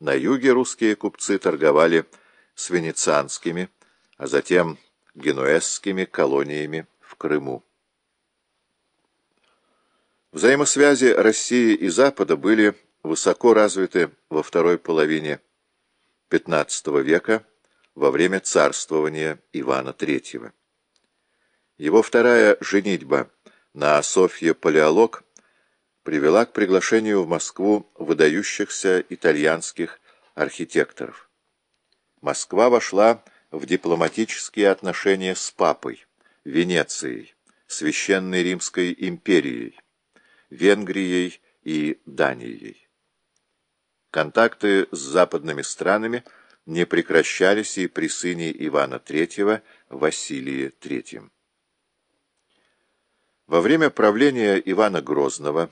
На юге русские купцы торговали с венецианскими, а затем генуэзскими колониями в Крыму. Взаимосвязи России и Запада были высоко развиты во второй половине XV века во время царствования Ивана III. Его вторая женитьба на Софье Палеолог привела к приглашению в Москву выдающихся итальянских архитекторов. Москва вошла в дипломатические отношения с Папой, Венецией, Священной Римской империей, Венгрией и Данией. Контакты с западными странами не прекращались и при сыне Ивана III Василии III. Во время правления Ивана Грозного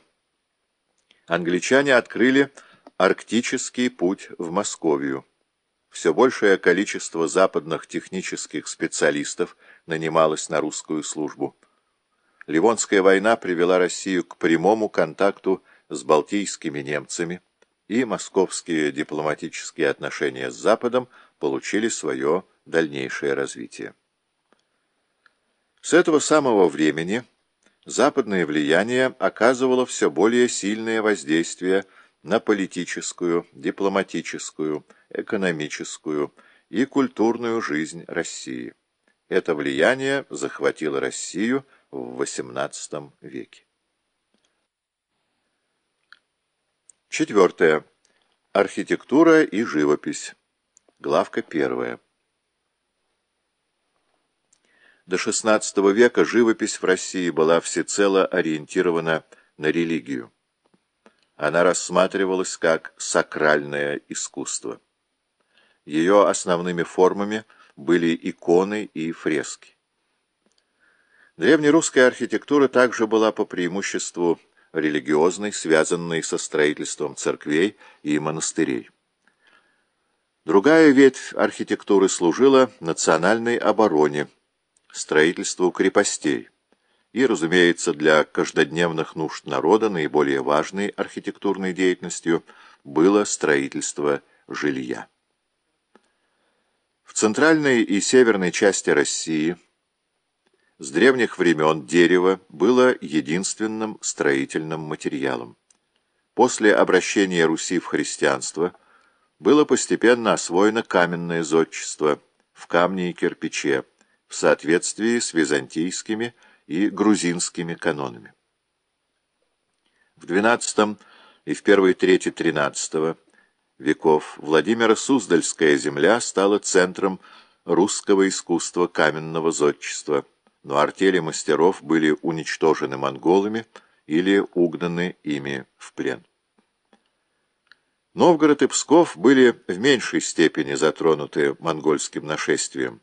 англичане открыли арктический путь в Московию. Все большее количество западных технических специалистов нанималось на русскую службу. Ливонская война привела Россию к прямому контакту с балтийскими немцами, и московские дипломатические отношения с Западом получили свое дальнейшее развитие. С этого самого времени западное влияние оказывало все более сильное воздействие на политическую, дипломатическую, экономическую и культурную жизнь России. Это влияние захватило Россию в XVIII веке. Четвертое. Архитектура и живопись. Главка первая. До XVI века живопись в России была всецело ориентирована на религию. Она рассматривалась как сакральное искусство. Ее основными формами были иконы и фрески. Древнерусская архитектура также была по преимуществу религиозной, связанной со строительством церквей и монастырей. Другая ветвь архитектуры служила национальной обороне, строительству крепостей и, разумеется, для каждодневных нужд народа наиболее важной архитектурной деятельностью было строительство жилья. В центральной и северной части России – с древних времен дерево было единственным строительным материалом. После обращения Руси в христианство было постепенно освоено каменное зодчество в камне и кирпиче в соответствии с византийскими и грузинскими канонами. В XII и в первой трети XIII веков Владимира Суздальская земля стала центром русского искусства каменного зодчества – но артели мастеров были уничтожены монголами или угнаны ими в плен. Новгород и Псков были в меньшей степени затронуты монгольским нашествием,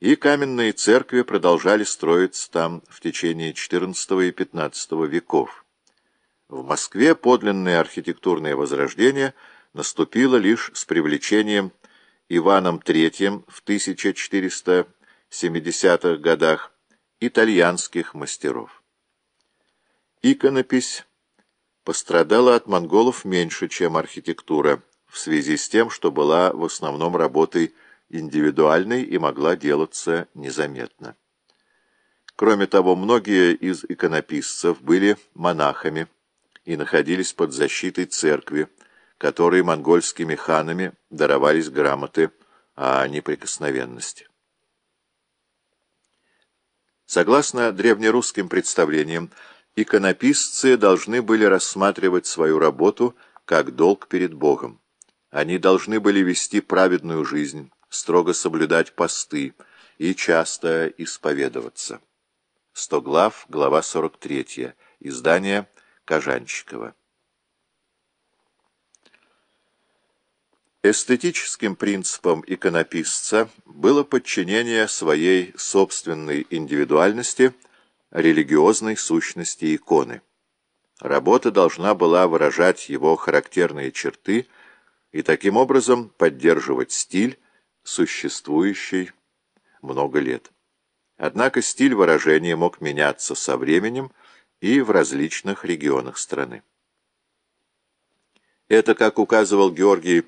и каменные церкви продолжали строиться там в течение XIV и XV веков. В Москве подлинное архитектурное возрождение наступило лишь с привлечением Иваном III в 1470-х годах итальянских мастеров. Иконопись пострадала от монголов меньше, чем архитектура, в связи с тем, что была в основном работой индивидуальной и могла делаться незаметно. Кроме того, многие из иконописцев были монахами и находились под защитой церкви, которой монгольскими ханами даровались грамоты о неприкосновенности. Согласно древнерусским представлениям, иконописцы должны были рассматривать свою работу как долг перед Богом. Они должны были вести праведную жизнь, строго соблюдать посты и часто исповедоваться. Стоглав, глава 43, издание Кожанчикова. Эстетическим принципом иконописца было подчинение своей собственной индивидуальности религиозной сущности иконы. Работа должна была выражать его характерные черты и таким образом поддерживать стиль, существующий много лет. Однако стиль выражения мог меняться со временем и в различных регионах страны. Это, как указывал Георгий